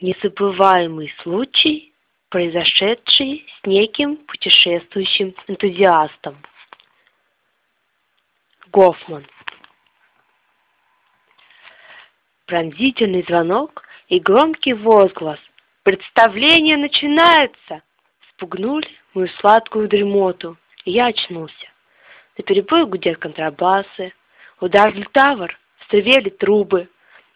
Незабываемый случай, произошедший с неким путешествующим энтузиастом. Гофман. Пронзительный звонок и громкий возглас. «Представление начинается!» Спугнули мою сладкую дремоту, и я очнулся. На перебой гудят контрабасы, ударный тавр, стревели трубы,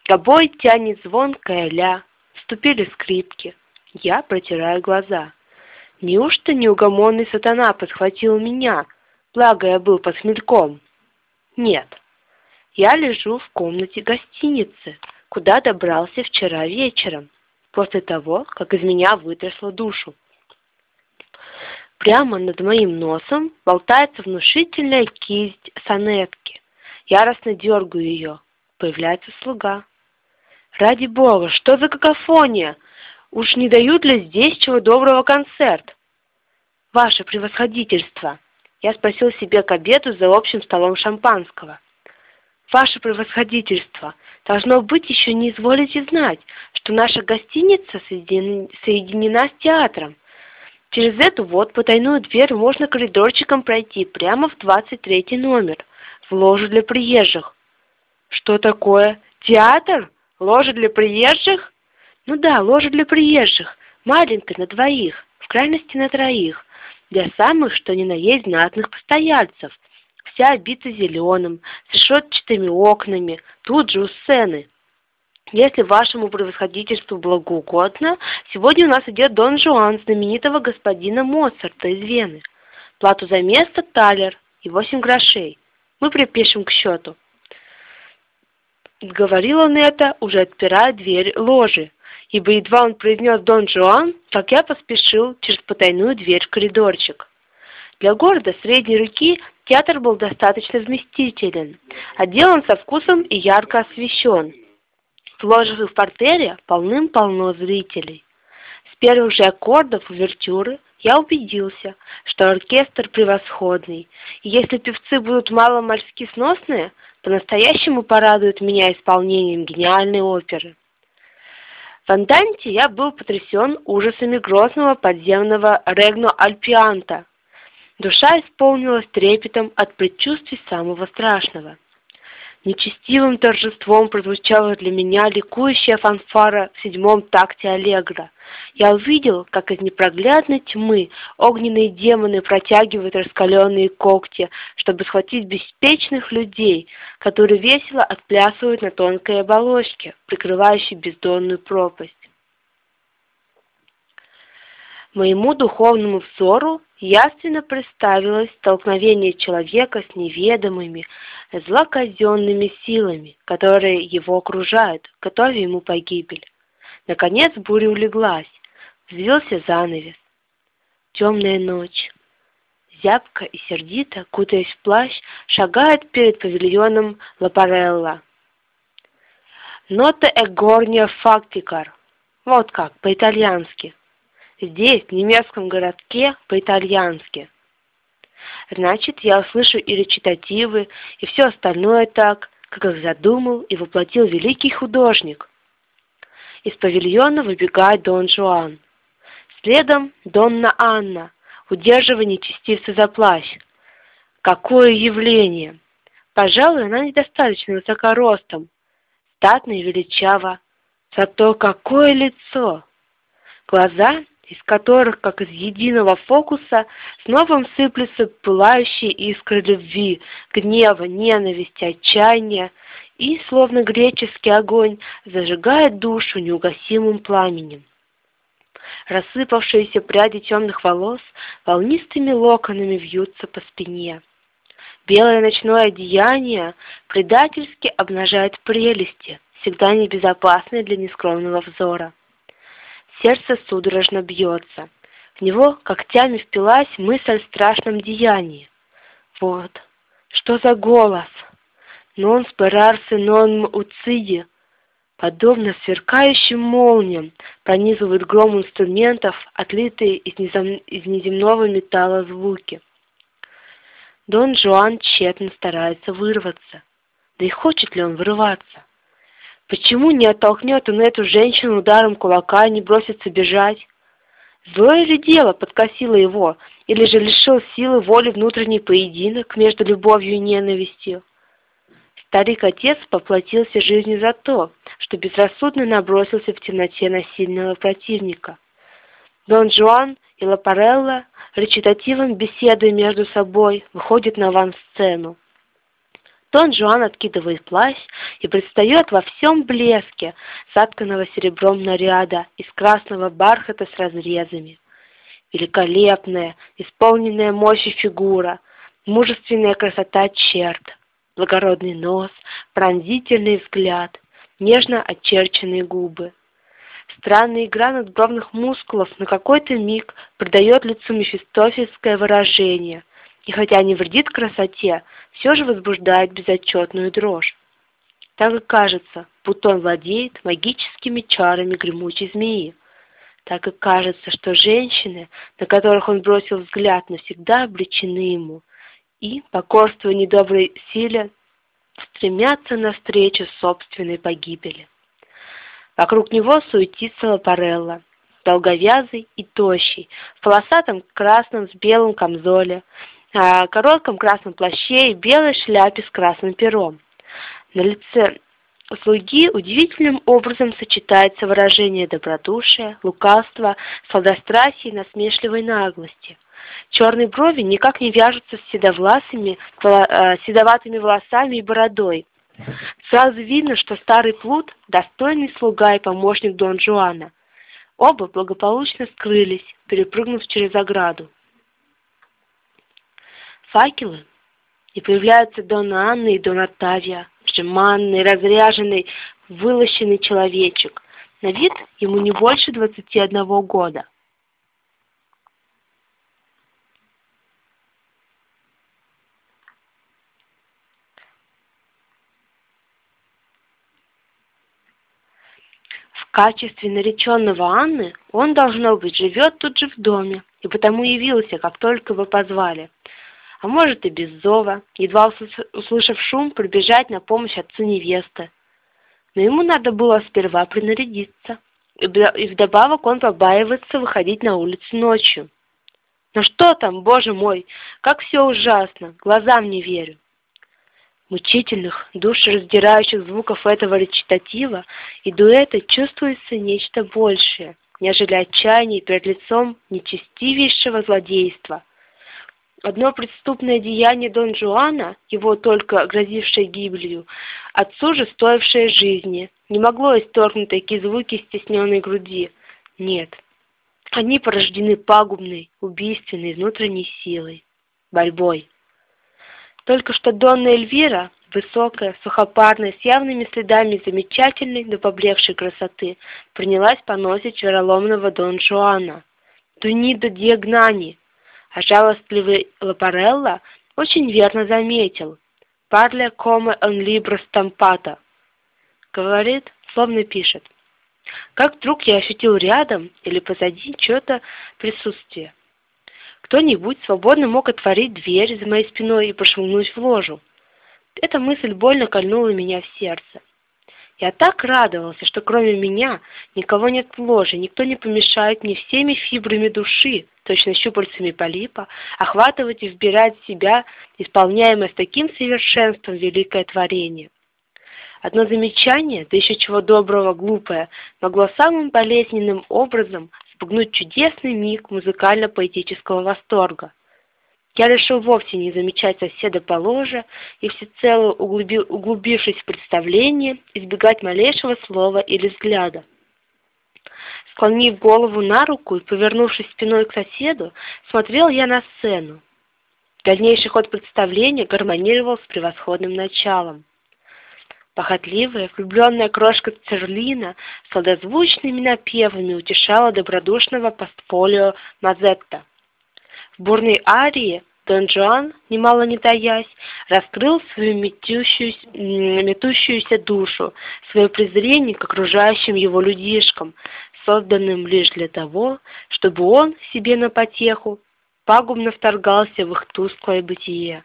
гобой тянет звонкая ля, вступили скрипки. Я протираю глаза. Неужто неугомонный сатана подхватил меня, благо я был под хмельком? Нет. Я лежу в комнате гостиницы, куда добрался вчера вечером, после того, как из меня вытрясла душу. Прямо над моим носом болтается внушительная кисть сонетки. Яростно дергаю ее. Появляется слуга. Ради бога, что за какофония? Уж не дают ли здесь чего доброго концерт? Ваше превосходительство! Я спросил себе к обеду за общим столом шампанского. Ваше превосходительство, должно быть, еще не изволите знать, что наша гостиница соединена с театром. Через эту вот потайную дверь можно коридорчиком пройти прямо в 23 номер, в ложу для приезжих. Что такое? Театр? Ложа для приезжих? Ну да, ложа для приезжих. Маленькая на двоих, в крайности на троих. Для самых, что ни на есть, знатных постояльцев. Вся обита зеленым, с решетчатыми окнами, тут же у сцены. Если вашему превосходительству благоугодно, сегодня у нас идет Дон Жуан знаменитого господина Моцарта из Вены. Плату за место – талер и восемь грошей. Мы припишем к счету. Говорил он это, уже отпирая дверь ложи, ибо едва он произнес Дон Жуан, как я поспешил через потайную дверь в коридорчик. Для города средней руки театр был достаточно вместителен, отделан со вкусом и ярко освещен. В ложах и в портере полным-полно зрителей. С первых же аккордов увертюры я убедился, что оркестр превосходный, и если певцы будут мало-мальски сносные, по-настоящему порадуют меня исполнением гениальной оперы. В Анданте я был потрясен ужасами грозного подземного Регно Альпианта. Душа исполнилась трепетом от предчувствий самого страшного. Нечестивым торжеством прозвучала для меня ликующая фанфара в седьмом такте Аллегро. Я увидел, как из непроглядной тьмы огненные демоны протягивают раскаленные когти, чтобы схватить беспечных людей, которые весело отплясывают на тонкой оболочке, прикрывающей бездонную пропасть. Моему духовному взору ясно представилось столкновение человека с неведомыми, злоказенными силами, которые его окружают, готовя ему погибель. Наконец буря улеглась, взвился занавес. Темная ночь. Зябко и сердито, кутаясь в плащ, шагает перед павильоном Лапарелла. «Нота эгорния фактикар» — вот как, по-итальянски — здесь, в немецком городке, по-итальянски. Значит, я услышу и речитативы, и все остальное так, как их задумал и воплотил великий художник. Из павильона выбегает Дон Жуан. Следом Донна Анна, удерживая нечестивца за плащ. Какое явление! Пожалуй, она недостаточно высока ростом, статно и величаво. Зато какое лицо! Глаза из которых, как из единого фокуса, снова сыплются пылающие искры любви, гнева, ненависти, отчаяния, и, словно греческий огонь, зажигает душу неугасимым пламенем. Рассыпавшиеся пряди темных волос волнистыми локонами вьются по спине. Белое ночное одеяние предательски обнажает прелести, всегда небезопасные для нескромного взора. Сердце судорожно бьется. В него когтями впилась мысль о страшном деянии. Вот, что за голос? Нон спирарсы нон уциди. Подобно сверкающим молниям пронизывает гром инструментов, отлитые из, незем... из неземного металла звуки. Дон Жуан тщетно старается вырваться. Да и хочет ли он вырваться? Почему не оттолкнет он эту женщину ударом кулака и не бросится бежать? Злое ли дело подкосило его, или же лишил силы воли внутренний поединок между любовью и ненавистью? Старик-отец поплатился жизнью за то, что безрассудно набросился в темноте на сильного противника. Дон Жуан и Лапарелла речитативом беседы между собой выходят на ван-сцену. Дон Жуан откидывает плащ и предстает во всем блеске затканного серебром наряда из красного бархата с разрезами. Великолепная, исполненная мощи фигура, мужественная красота черт, благородный нос, пронзительный взгляд, нежно очерченные губы. Странная игра надбровных мускулов на какой-то миг придает лицу мефистофельское выражение, и хотя не вредит красоте, все же возбуждает безотчетную дрожь. Так и кажется, будто он владеет магическими чарами гремучей змеи. Так и кажется, что женщины, на которых он бросил взгляд, навсегда обречены ему, и, покорствуя недоброй силе, стремятся навстречу собственной погибели. Вокруг него суетится Лапарелла, долговязый и тощий, в полосатом красном с белым камзоле, коротком красном плаще и белой шляпе с красным пером. На лице слуги удивительным образом сочетается выражение добродушия, лукавства, сладострастия и насмешливой наглости. Черные брови никак не вяжутся с седовласыми, э, седоватыми волосами и бородой, Сразу видно, что старый плут – достойный слуга и помощник Дон Жуана. Оба благополучно скрылись, перепрыгнув через ограду. Факелы, и появляются Дон Анна и Дон Оттавия, жеманный, разряженный, вылощенный человечек. На вид ему не больше двадцати одного года. В качестве нареченного Анны он, должно быть, живет тут же в доме, и потому явился, как только его позвали. А может и без зова, едва услышав шум, прибежать на помощь отцу невесты. Но ему надо было сперва принарядиться, и вдобавок он побаивается выходить на улицу ночью. Но что там, боже мой, как все ужасно, глазам не верю мучительных, душераздирающих звуков этого речитатива и дуэта чувствуется нечто большее, нежели отчаяние перед лицом нечестивейшего злодейства. Одно преступное деяние Дон Жуана, его только грозившее гибелью, отцу же стоившее жизни, не могло исторгнуть такие звуки стесненной груди. Нет, они порождены пагубной, убийственной внутренней силой, борьбой. Только что Донна Эльвира, высокая, сухопарная, с явными следами замечательной, но поблекшей красоты, принялась поносить вероломного Дон Жуана. Тунидо Диагнани, а жалостливый Лапарелла очень верно заметил. «Парле коме он либро стампата», говорит, словно пишет. Как вдруг я ощутил рядом или позади чье-то присутствие. Кто-нибудь свободно мог отворить дверь за моей спиной и прошмыгнуть в ложу. Эта мысль больно кольнула меня в сердце. Я так радовался, что кроме меня никого нет в ложе, никто не помешает мне всеми фибрами души, точно щупальцами полипа, охватывать и вбирать себя, исполняемое с таким совершенством великое творение. Одно замечание, да еще чего доброго, глупое, могло самым болезненным образом спугнуть чудесный миг музыкально-поэтического восторга. Я решил вовсе не замечать соседа по ложе и всецело углубив, углубившись в представление, избегать малейшего слова или взгляда. Склонив голову на руку и повернувшись спиной к соседу, смотрел я на сцену. Дальнейший ход представления гармонировал с превосходным началом. Похотливая, влюбленная крошка Церлина сладозвучными напевами утешала добродушного постфолио Мазетта. В бурной арии Дон Жуан, немало не таясь, раскрыл свою метущуюся, метущуюся душу, свое презрение к окружающим его людишкам, созданным лишь для того, чтобы он себе на потеху пагубно вторгался в их тусклое бытие,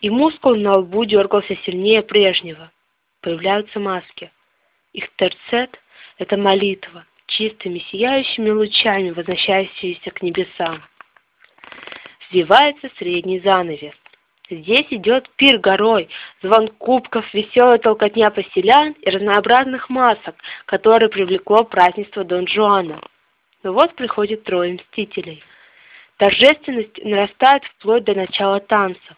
и мускул на лбу дергался сильнее прежнего появляются маски. Их терцет — это молитва, чистыми сияющими лучами, возвращающиеся к небесам. Взвивается средний занавес. Здесь идет пир горой, звон кубков, веселая толкотня поселян и разнообразных масок, которые привлекло празднество Дон Жуана. Но вот приходит трое мстителей. Торжественность нарастает вплоть до начала танцев.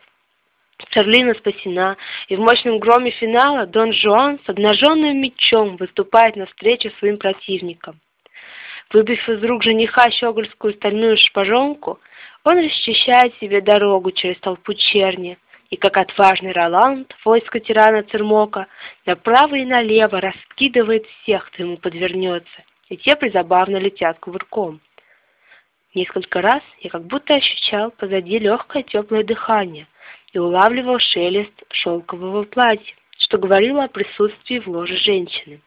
Шарлина спасена, и в мощном громе финала Дон Жуан с обнаженным мечом выступает навстречу своим противникам. Выбив из рук жениха щегольскую стальную шпажонку, он расчищает себе дорогу через толпу черни, и, как отважный Роланд, войско тирана Цермока, направо и налево раскидывает всех, кто ему подвернется, и те призабавно летят кувырком. Несколько раз я как будто ощущал позади легкое теплое дыхание и улавливал шелест шелкового платья, что говорило о присутствии в ложе женщины.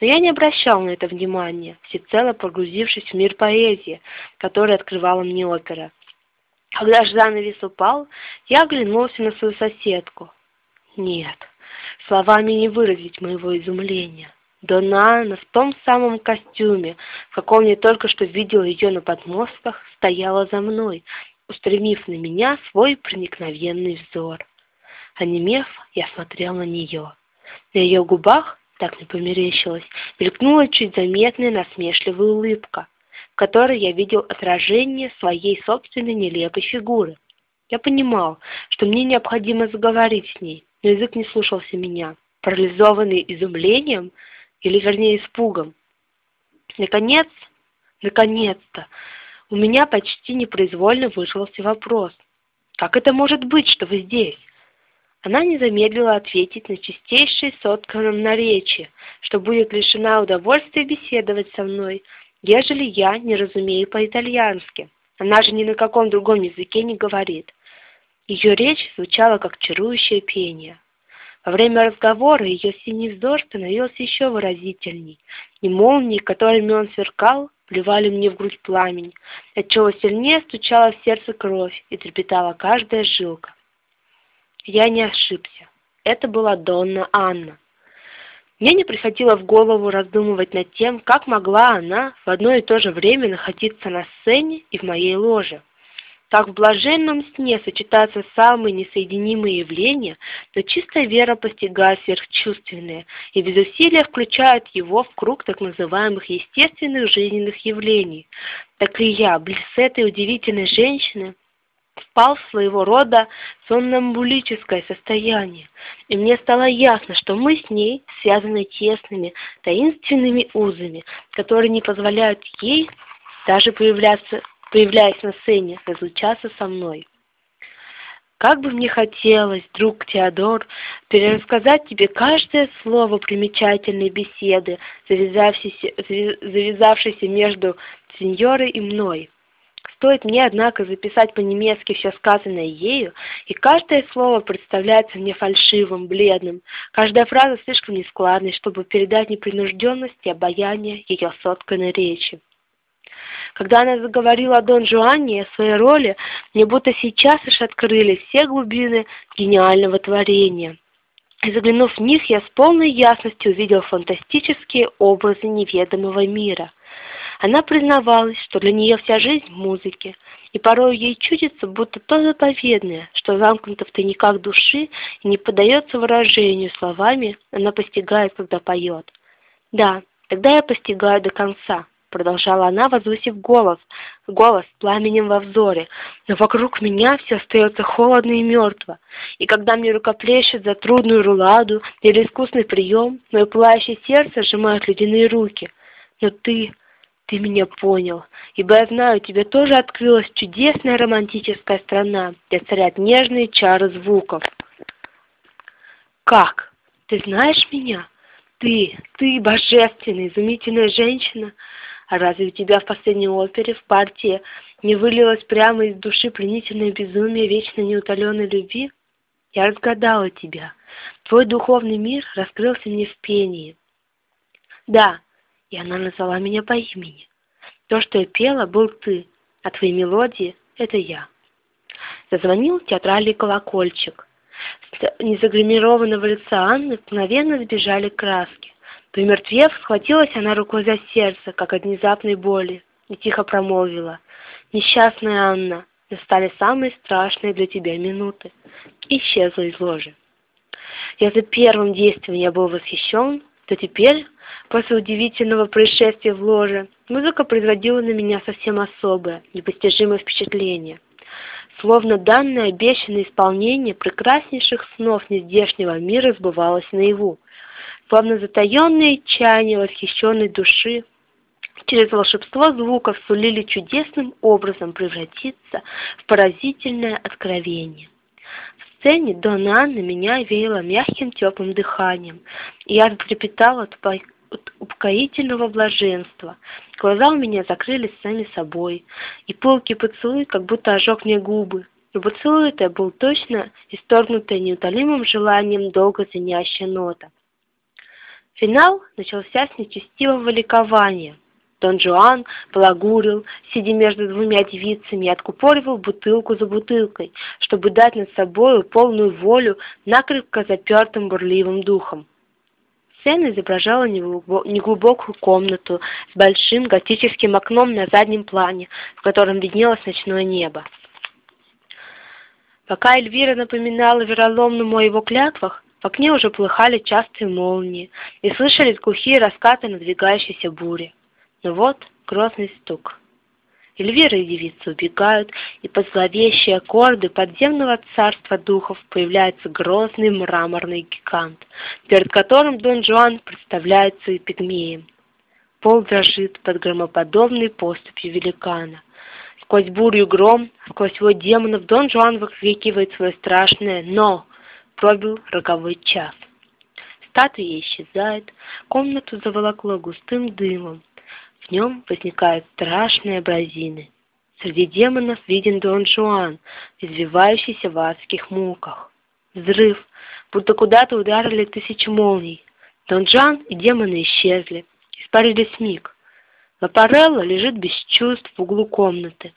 Но я не обращал на это внимания, всецело погрузившись в мир поэзии, который открывала мне опера. Когда же занавес упал, я оглянулся на свою соседку. Нет, словами не выразить моего изумления. Дона в том самом костюме, в каком я только что видел ее на подмостках, стояла за мной, устремив на меня свой проникновенный взор. Онемев, я смотрел на нее. На ее губах, так не померещилось, мелькнула чуть заметная насмешливая улыбка, которой я видел отражение своей собственной нелепой фигуры. Я понимал, что мне необходимо заговорить с ней, но язык не слушался меня. Парализованный изумлением, или вернее испугом. Наконец, наконец-то, у меня почти непроизвольно вышелся вопрос. «Как это может быть, что вы здесь?» Она не замедлила ответить на чистейшее сотканном наречии, что будет лишена удовольствия беседовать со мной, ежели я не разумею по-итальянски. Она же ни на каком другом языке не говорит. Ее речь звучала как чарующее пение. Во время разговора ее синий вздор становился еще выразительней, и молнии, которыми он сверкал, плевали мне в грудь пламень, отчего сильнее стучала в сердце кровь и трепетала каждая жилка. Я не ошибся. Это была Донна Анна. Мне не приходило в голову раздумывать над тем, как могла она в одно и то же время находиться на сцене и в моей ложе. Так в блаженном сне сочетаются самые несоединимые явления, но чистая вера постигает сверхчувственное и без усилия включает его в круг так называемых естественных жизненных явлений. Так и я, близ этой удивительной женщины, впал в своего рода сомнамбулическое состояние, и мне стало ясно, что мы с ней связаны тесными, таинственными узами, которые не позволяют ей даже появляться появляясь на сцене, разлучаться со мной. Как бы мне хотелось, друг Теодор, перерассказать тебе каждое слово примечательной беседы, завязавшейся, завязавшейся между сеньорой и мной. Стоит мне, однако, записать по-немецки все сказанное ею, и каждое слово представляется мне фальшивым, бледным, каждая фраза слишком нескладной, чтобы передать непринужденность и обаяние ее сотканной речи. Когда она заговорила о Дон Жуане и о своей роли, мне будто сейчас лишь открылись все глубины гениального творения. И заглянув в них, я с полной ясностью увидел фантастические образы неведомого мира. Она признавалась, что для нее вся жизнь в музыке, и порой ей чудится, будто то заповедное, что замкнуто в тайниках души и не поддается выражению словами, она постигает, когда поет. Да, тогда я постигаю до конца, продолжала она, возвысив голос, голос пламенем во взоре, но вокруг меня все остается холодно и мертво, и когда мне рукоплещет за трудную руладу или искусный прием, мое пылающее сердце сжимают ледяные руки. Но ты, ты меня понял, ибо я знаю, тебе тоже открылась чудесная романтическая страна, где царят нежные чары звуков. Как? Ты знаешь меня? Ты, ты божественная, изумительная женщина, а разве у тебя в последней опере в партии не вылилось прямо из души пленительное безумие вечно неутоленной любви? Я разгадала тебя. Твой духовный мир раскрылся мне в пении. Да, и она назвала меня по имени. То, что я пела, был ты, а твои мелодии — это я. Зазвонил театральный колокольчик. С незагримированного лица Анны мгновенно сбежали краски. Помертвев, схватилась она рукой за сердце, как от внезапной боли, и тихо промолвила. «Несчастная Анна, настали самые страшные для тебя минуты». Исчезла из ложи. Если первым действием я был восхищен, то теперь, после удивительного происшествия в ложе, музыка производила на меня совсем особое, непостижимое впечатление. Словно данное обещанное исполнение прекраснейших снов нездешнего мира сбывалось наяву, словно затаенные чаяния восхищенной души через волшебство звуков сулили чудесным образом превратиться в поразительное откровение. В сцене Дона Анна меня веяла мягким теплым дыханием, я затрепетала от, от упокоительного блаженства. Глаза у меня закрылись сами собой, и пылкий поцелуй как будто ожег мне губы. Но поцелуй это был точно исторгнутая неутолимым желанием долго звенящая нота. Финал начался с нечестивого ликования. Дон Жуан балагурил, сидя между двумя девицами, и откупоривал бутылку за бутылкой, чтобы дать над собою полную волю накрепко запертым бурливым духом. Сцена изображала неглубокую комнату с большим готическим окном на заднем плане, в котором виднелось ночное небо. Пока Эльвира напоминала вероломному о его клятвах, в окне уже плыхали частые молнии, и слышались глухие раскаты надвигающейся бури. Но вот грозный стук. Эльвира и девицы убегают, и под зловещие аккорды подземного царства духов появляется грозный мраморный гигант, перед которым Дон Жуан представляется и пигмеем. Пол дрожит под громоподобной поступью великана. Сквозь бурю гром, сквозь его демонов Дон Жуан выкрикивает свое страшное «Но!» Пробил роковой час. Статуя исчезает, комнату заволокло густым дымом. В нем возникают страшные бразины. Среди демонов виден Дон Жуан, извивающийся в адских муках. Взрыв, будто куда-то ударили тысячи молний. Дон Жуан и демоны исчезли, испарились миг. Лапарелло лежит без чувств в углу комнаты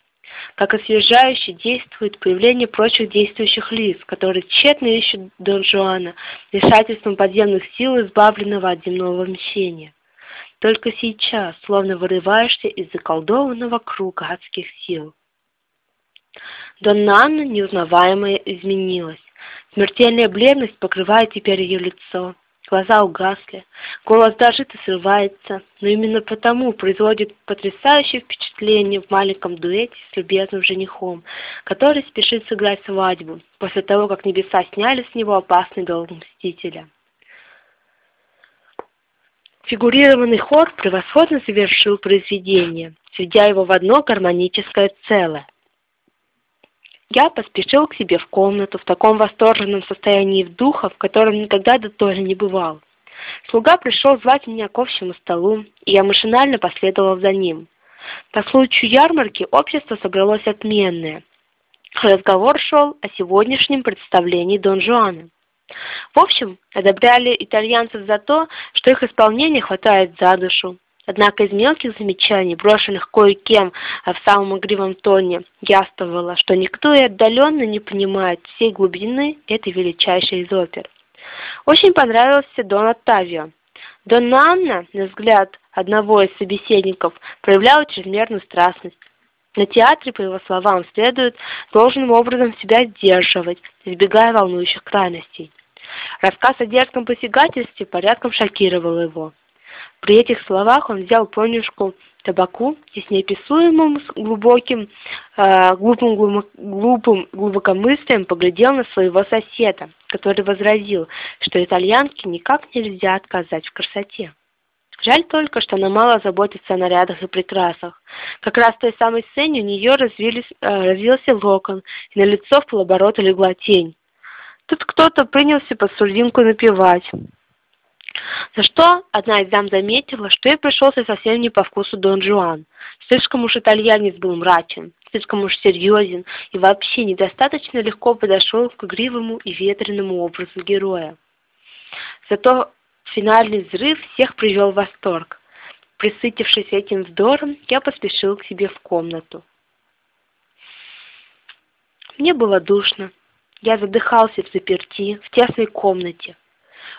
как освежающе действует появление прочих действующих лиц, которые тщетно ищут Дон Жуана, вмешательством подземных сил, избавленного от земного мщения. Только сейчас, словно вырываешься из заколдованного круга адских сил. Донна Анна неузнаваемо изменилась. Смертельная бледность покрывает теперь ее лицо. Глаза угасли, голос дрожит и срывается, но именно потому производит потрясающее впечатление в маленьком дуэте с любезным женихом, который спешит сыграть свадьбу, после того, как небеса сняли с него опасный долг мстителя. Фигурированный хор превосходно завершил произведение, сведя его в одно гармоническое целое. Я поспешил к себе в комнату в таком восторженном состоянии духа, в котором никогда до то не бывал. Слуга пришел звать меня к общему столу, и я машинально последовал за ним. По случаю ярмарки общество собралось отменное. Разговор шел о сегодняшнем представлении Дон Жуана. В общем, одобряли итальянцев за то, что их исполнение хватает за душу, Однако из мелких замечаний, брошенных кое-кем а в самом игривом тоне, яствовало, что никто и отдаленно не понимает всей глубины этой величайшей из опер. Очень понравился Дон Оттавио. Дон Анна, на взгляд одного из собеседников, проявляла чрезмерную страстность. На театре, по его словам, следует должным образом себя сдерживать, избегая волнующих крайностей. Рассказ о дерзком посягательстве порядком шокировал его. При этих словах он взял понюшку табаку и с неописуемым глубоким, э, глупым, глупым глубокомыслием поглядел на своего соседа, который возразил, что итальянке никак нельзя отказать в красоте. Жаль только, что она мало заботится о нарядах и прекрасах. Как раз в той самой сцене у нее развились, э, развился локон, и на лицо в полоборота легла тень. Тут кто-то принялся под сурдинку напевать. За что одна из дам заметила, что ей пришелся совсем не по вкусу Дон Жуан. Слишком уж итальянец был мрачен, слишком уж серьезен и вообще недостаточно легко подошел к игривому и ветреному образу героя. Зато финальный взрыв всех привел в восторг. Присытившись этим вздором, я поспешил к себе в комнату. Мне было душно. Я задыхался в заперти, в тесной комнате.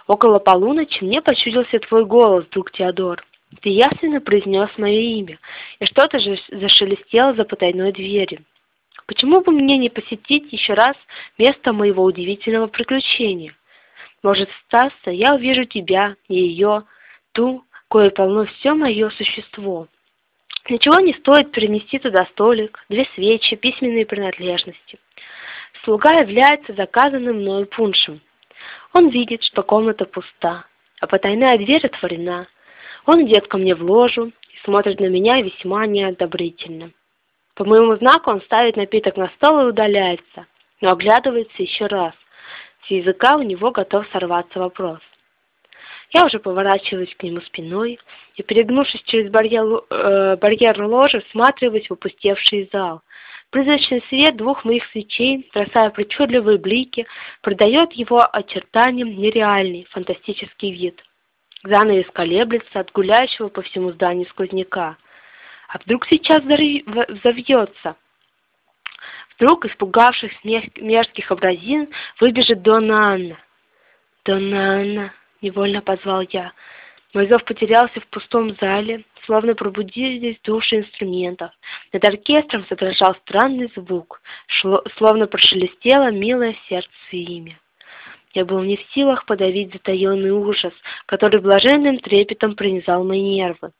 Около полуночи мне почудился твой голос, друг Теодор. Ты ясно произнес мое имя, и что-то же зашелестело за потайной дверью. Почему бы мне не посетить еще раз место моего удивительного приключения? Может, статься, я увижу тебя ее, ту, кое полно все мое существо. Ничего не стоит перенести туда столик, две свечи, письменные принадлежности. Слуга является заказанным мною пуншем. Он видит, что комната пуста, а потайная дверь отворена. Он идет ко мне в ложу и смотрит на меня весьма неодобрительно. По моему знаку он ставит напиток на стол и удаляется, но оглядывается еще раз. С языка у него готов сорваться вопрос. Я уже поворачиваюсь к нему спиной и, перегнувшись через барьер, э, барьер ложи, всматриваюсь в опустевший зал. Призрачный свет двух моих свечей, бросая причудливые блики, придает его очертаниям нереальный, фантастический вид. Занавес колеблется от гуляющего по всему зданию сквозняка. А вдруг сейчас взовьется? Вдруг, испугавшись мерзких образин, выбежит Донна Анна. «Донна Анна!» — невольно позвал я. Мой зов потерялся в пустом зале, словно пробудились души инструментов. Над оркестром задрожал странный звук, шло, словно прошелестело милое сердце имя. Я был не в силах подавить затаенный ужас, который блаженным трепетом пронизал мои нервы.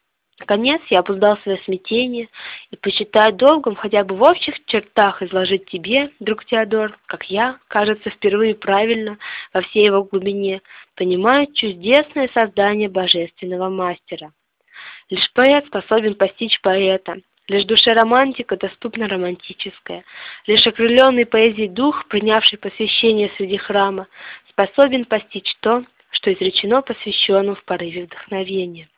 Наконец я обуздал свое смятение и, посчитая долгом хотя бы в общих чертах изложить тебе, друг Теодор, как я, кажется, впервые правильно, во всей его глубине, понимаю чудесное создание божественного мастера. Лишь поэт способен постичь поэта, лишь душе романтика доступна романтическая, лишь окрыленный поэзией дух, принявший посвящение среди храма, способен постичь то, что изречено посвященным в порыве вдохновения.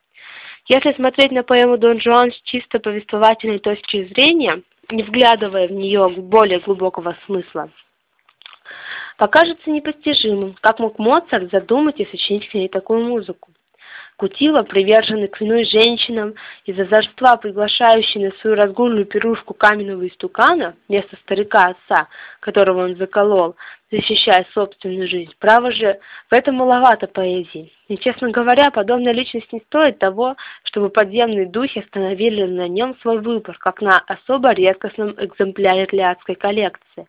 Если смотреть на поэму Дон Жуан с чисто повествовательной точки зрения, не вглядывая в нее более глубокого смысла, покажется непостижимым, как мог Моцарт задумать и сочинить к ней такую музыку. Кутила, приверженный к вину женщинам, из-за озорства приглашающий на свою разгульную пирушку каменного истукана, вместо старика отца, которого он заколол, защищая собственную жизнь. Право же, в этом маловато поэзии. И, честно говоря, подобная личность не стоит того, чтобы подземные духи остановили на нем свой выбор, как на особо редкостном экземпляре для адской коллекции.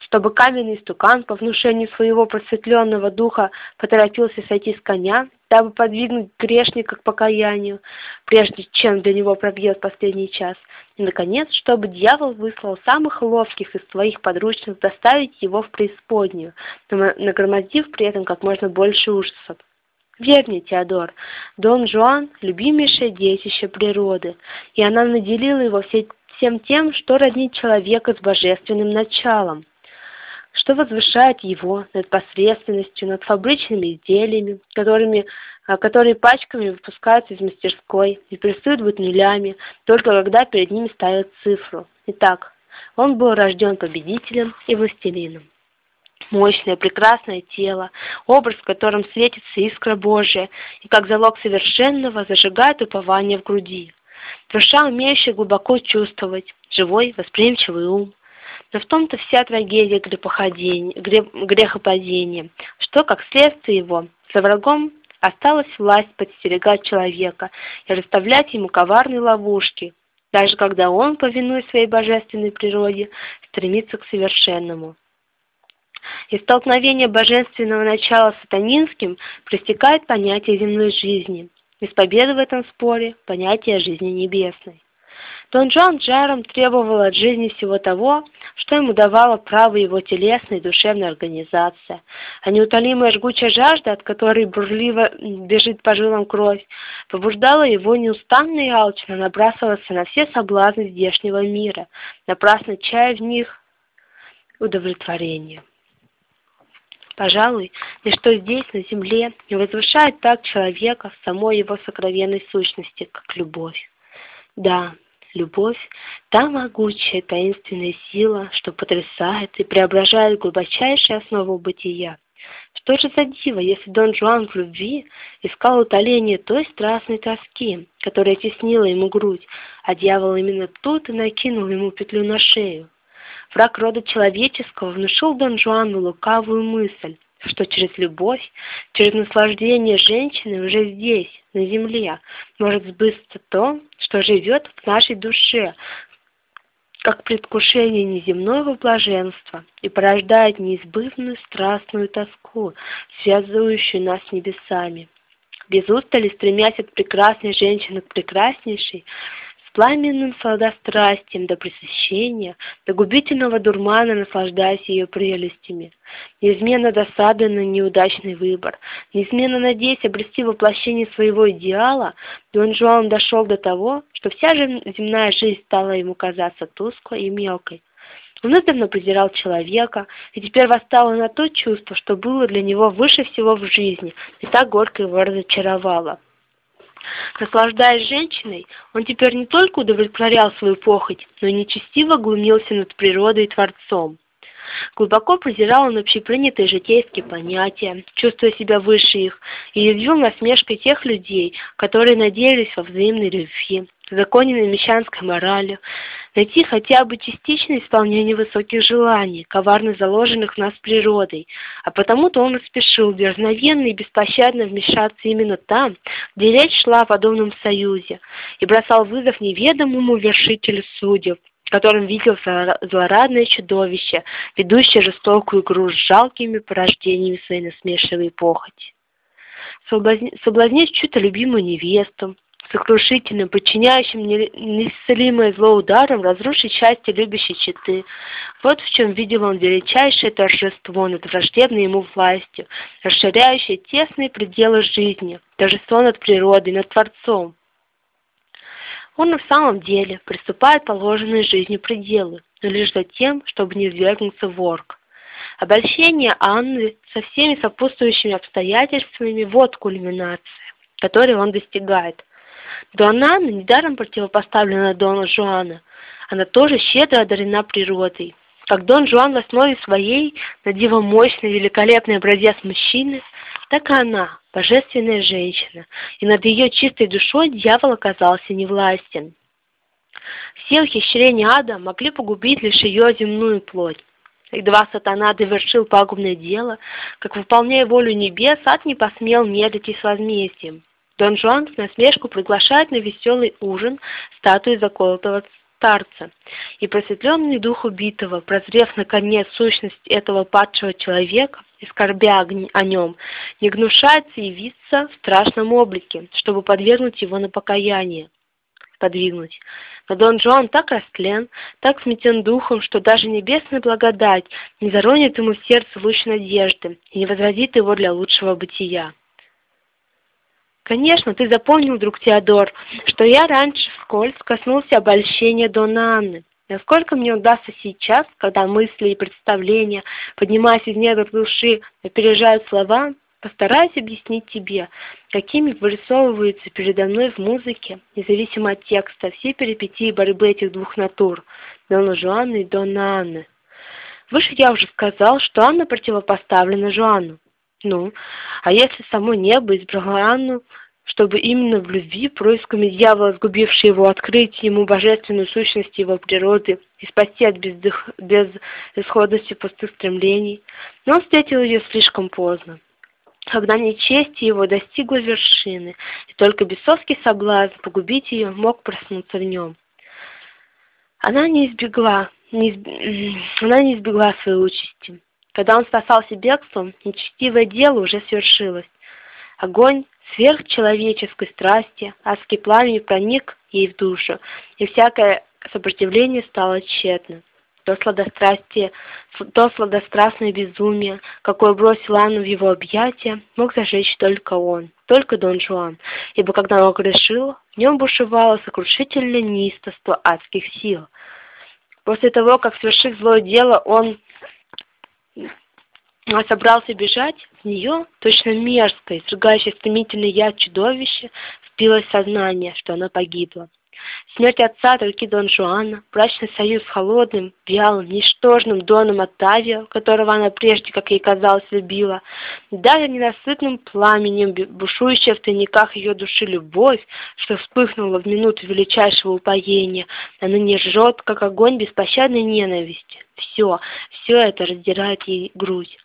Чтобы каменный истукан по внушению своего просветленного духа поторопился сойти с коня, дабы подвигнуть грешника к покаянию, прежде чем для него пробьет последний час. И, наконец, чтобы дьявол выслал самых ловких из своих подручных доставить его в преисподнюю, нагромоздив при этом как можно больше ужасов. Верь мне, Теодор, Дон Жуан – любимейшее детище природы, и она наделила его всем тем, что роднит человека с божественным началом что возвышает его над посредственностью, над фабричными изделиями, которыми, а, которые пачками выпускаются из мастерской и преследуют нулями, только когда перед ними ставят цифру. Итак, он был рожден победителем и властелином. Мощное, прекрасное тело, образ, в котором светится искра Божия, и как залог совершенного зажигает упование в груди. Душа, умеющая глубоко чувствовать, живой, восприимчивый ум, но в том-то вся трагедия грехопадения, что, как следствие его, за врагом осталась власть подстерегать человека и расставлять ему коварные ловушки, даже когда он, повинуясь своей божественной природе, стремится к совершенному. Из столкновения божественного начала с сатанинским проистекает понятие земной жизни, из победы в этом споре – понятие жизни небесной. Дон Джон Джером требовал от жизни всего того, что ему давало право его телесная и душевная организация, а неутолимая жгучая жажда, от которой бурливо бежит по жилам кровь, побуждала его неустанно и алчно набрасываться на все соблазны здешнего мира, напрасно чая в них удовлетворение. Пожалуй, ничто здесь, на земле, не возвышает так человека в самой его сокровенной сущности, как любовь. Да, любовь – та могучая таинственная сила, что потрясает и преображает глубочайшую основу бытия. Что же за диво, если Дон Жуан в любви искал утоление той страстной тоски, которая теснила ему грудь, а дьявол именно тут и накинул ему петлю на шею? Враг рода человеческого внушил Дон Жуану лукавую мысль, что через любовь, через наслаждение женщины уже здесь, на земле, может сбыться то, что живет в нашей душе, как предвкушение неземного блаженства и порождает неизбывную страстную тоску, связывающую нас с небесами. Без устали, стремясь от прекрасной женщины к прекраснейшей, пламенным сладострастием до пресыщения, до губительного дурмана наслаждаясь ее прелестями. Неизменно досады на неудачный выбор, неизменно надеясь обрести воплощение своего идеала, Дон Жуан дошел до того, что вся земная жизнь стала ему казаться тусклой и мелкой. Он издавна презирал человека, и теперь восстало на то чувство, что было для него выше всего в жизни, и так горько его разочаровало. Наслаждаясь женщиной, он теперь не только удовлетворял свою похоть, но и нечестиво глумился над природой и Творцом. Глубоко презирал он общепринятые житейские понятия, чувствуя себя выше их, и язвил насмешкой тех людей, которые надеялись во взаимной любви, законе мещанской морали, найти хотя бы частичное исполнение высоких желаний, коварно заложенных в нас природой, а потому-то он спешил дерзновенно и беспощадно вмешаться именно там, где речь шла о подобном союзе, и бросал вызов неведомому вершителю судеб, которым видел злорадное чудовище, ведущее жестокую игру с жалкими порождениями своей насмешливой похоти. Соблазнить чью-то любимую невесту, сокрушительным, подчиняющим неисцелимое зло ударом, разрушить счастье любящей читы. Вот в чем видел он величайшее торжество над враждебной ему властью, расширяющее тесные пределы жизни, торжество над природой, над Творцом. Он в самом деле приступает положенные жизнью пределы, но лишь за тем, чтобы не ввергнуться в орг. Обольщение Анны со всеми сопутствующими обстоятельствами – вот кульминация, которой он достигает. Дона Анна недаром противопоставлена Дону Жуана. Она тоже щедро одарена природой. Как Дон Жуан в основе своей, на диво мощный, великолепный образец мужчины, так и она, божественная женщина, и над ее чистой душой дьявол оказался невластен. Все ухищрения ада могли погубить лишь ее земную плоть. Едва сатана довершил пагубное дело, как, выполняя волю небес, ад не посмел медлить и с возмездием. Дон Жуан с насмешку приглашает на веселый ужин статуи заколотого старца. И просветленный дух убитого, прозрев наконец сущность этого падшего человека и скорбя о нем, не гнушается явиться в страшном облике, чтобы подвергнуть его на покаяние подвигнуть. Но Дон Жуан так растлен, так сметен духом, что даже небесная благодать не заронит ему в сердце луч надежды и не возродит его для лучшего бытия. Конечно, ты запомнил, друг Теодор, что я раньше вскользь коснулся обольщения Дона Анны. Насколько мне удастся сейчас, когда мысли и представления, поднимаясь из недр души, опережают слова, постараюсь объяснить тебе, какими вырисовываются передо мной в музыке, независимо от текста, все перипетии борьбы этих двух натур, Дона Жуанны и Дона Анны. Выше я уже сказал, что Анна противопоставлена Жуану. Ну, а если само небо избрало Анну, чтобы именно в любви, происками дьявола, сгубившей его, открыть ему божественную сущность его природы и спасти от бездых... безысходности пустых стремлений, но он встретил ее слишком поздно, когда нечестие его достигло вершины, и только бесовский соблазн погубить ее мог проснуться в нем. Она не избегла, не изб... она не избегла своей участи. Когда он спасался бегством, нечестивое дело уже свершилось. Огонь сверхчеловеческой страсти, адский пламень проник ей в душу, и всякое сопротивление стало тщетным. То сладострастие, то сладострастное безумие, какое бросил Анну в его объятия, мог зажечь только он, только Дон Жуан, ибо когда он грешил, в нем бушевало сокрушительное неистовство адских сил. После того, как совершив злое дело, он а собрался бежать, в нее, точно мерзкое, изрыгающее стремительный яд чудовище, впилось сознание, что она погибла. Смерть отца только Дон Жуана, брачный союз с холодным, вялым, ничтожным Доном Оттавио, которого она прежде, как ей казалось, любила, даже ненасытным пламенем, бушующая в тайниках ее души любовь, что вспыхнула в минуту величайшего упоения, она не жжет, как огонь беспощадной ненависти. Все, все это раздирает ей грудь.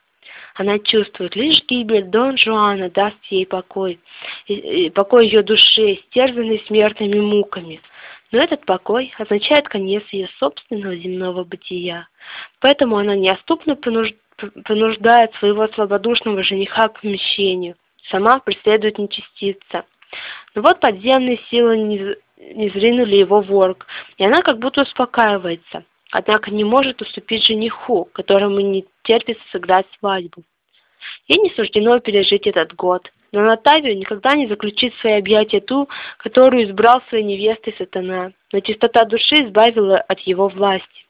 Она чувствует, лишь гибель Дон Жуана даст ей покой, покой ее душе, стерзанной смертными муками. Но этот покой означает конец ее собственного земного бытия. Поэтому она неоступно принуждает своего слабодушного жениха к мщению. Сама преследует нечестица. Но вот подземные силы не, не зринули его в орг, и она как будто успокаивается – однако не может уступить жениху, которому не терпится сыграть свадьбу. Ей не суждено пережить этот год, но Натавию никогда не заключит в свои объятия ту, которую избрал своей невестой сатана, но чистота души избавила от его власти.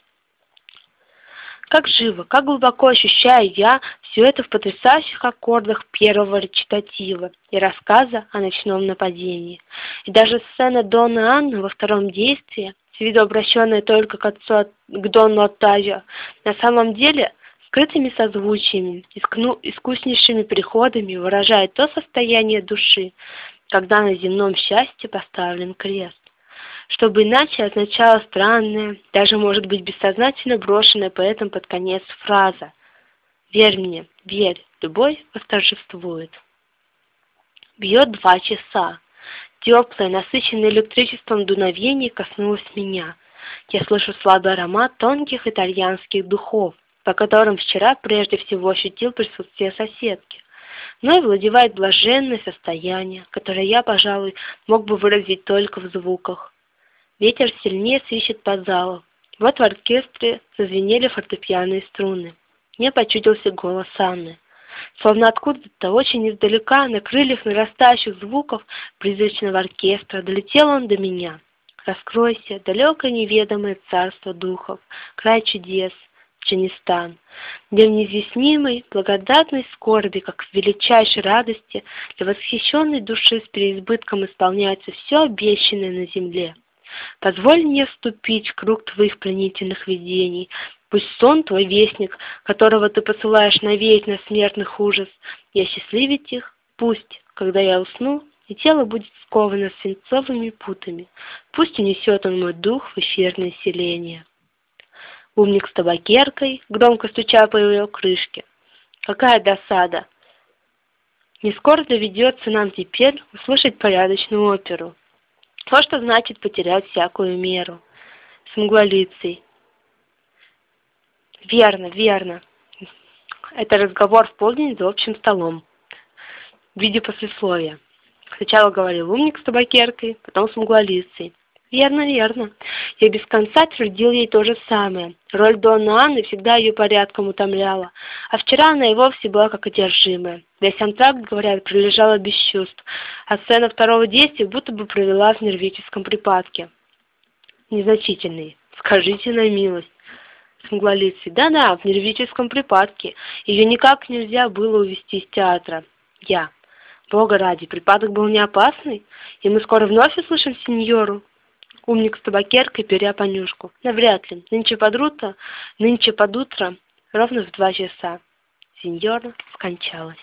Как живо, как глубоко ощущаю я все это в потрясающих аккордах первого речитатива и рассказа о ночном нападении. И даже сцена Дона Анны во втором действии – с виду обращенная только к отцу, к Дону Оттавио, на самом деле скрытыми созвучиями, искну, искуснейшими приходами выражает то состояние души, когда на земном счастье поставлен крест. Чтобы иначе означало странное, даже может быть бессознательно брошенная поэтом под конец фраза «Верь мне, верь, любовь восторжествует». Бьет два часа. Теплое, насыщенное электричеством дуновение коснулось меня. Я слышу слабый аромат тонких итальянских духов, по которым вчера прежде всего ощутил присутствие соседки. Но и владевает блаженное состояние, которое я, пожалуй, мог бы выразить только в звуках. Ветер сильнее свищет по залу. Вот в оркестре зазвенели фортепианные струны. Мне почудился голос Анны. Словно откуда-то очень издалека, на крыльях нарастающих звуков призрачного оркестра, долетел он до меня. Раскройся, далекое неведомое царство духов, край чудес, Джанистан, где в неизъяснимой, благодатной скорби, как в величайшей радости, для восхищенной души с переизбытком исполняется все обещанное на земле. Позволь мне вступить в круг твоих пленительных видений, Пусть сон твой вестник, которого ты посылаешь навеять на смертных ужас, и осчастливить их, пусть, когда я усну, и тело будет сковано свинцовыми путами, пусть унесет он мой дух в эфирное селение. Умник с табакеркой, громко стуча по ее крышке. Какая досада! Не скоро доведется нам теперь услышать порядочную оперу. То, что значит потерять всякую меру. С Верно, верно. Это разговор в полдень за общим столом. В виде послесловия. Сначала говорил умник с табакеркой, потом с муглолицей. Верно, верно. Я без конца твердил ей то же самое. Роль Донны Анны всегда ее порядком утомляла, а вчера она и вовсе была как одержимая. Весь антракт, говорят, пролежала без чувств, а сцена второго действия будто бы провела в нервическом припадке. Незначительный. Скажите на милость. Смглолицей. Да-да, в нервическом припадке. Ее никак нельзя было увезти из театра. Я. Бога ради, припадок был не опасный, и мы скоро вновь услышим сеньору. Умник с табакеркой, беря понюшку. Навряд ли. Нынче под утро, нынче под утро, ровно в два часа. Сеньора скончалась.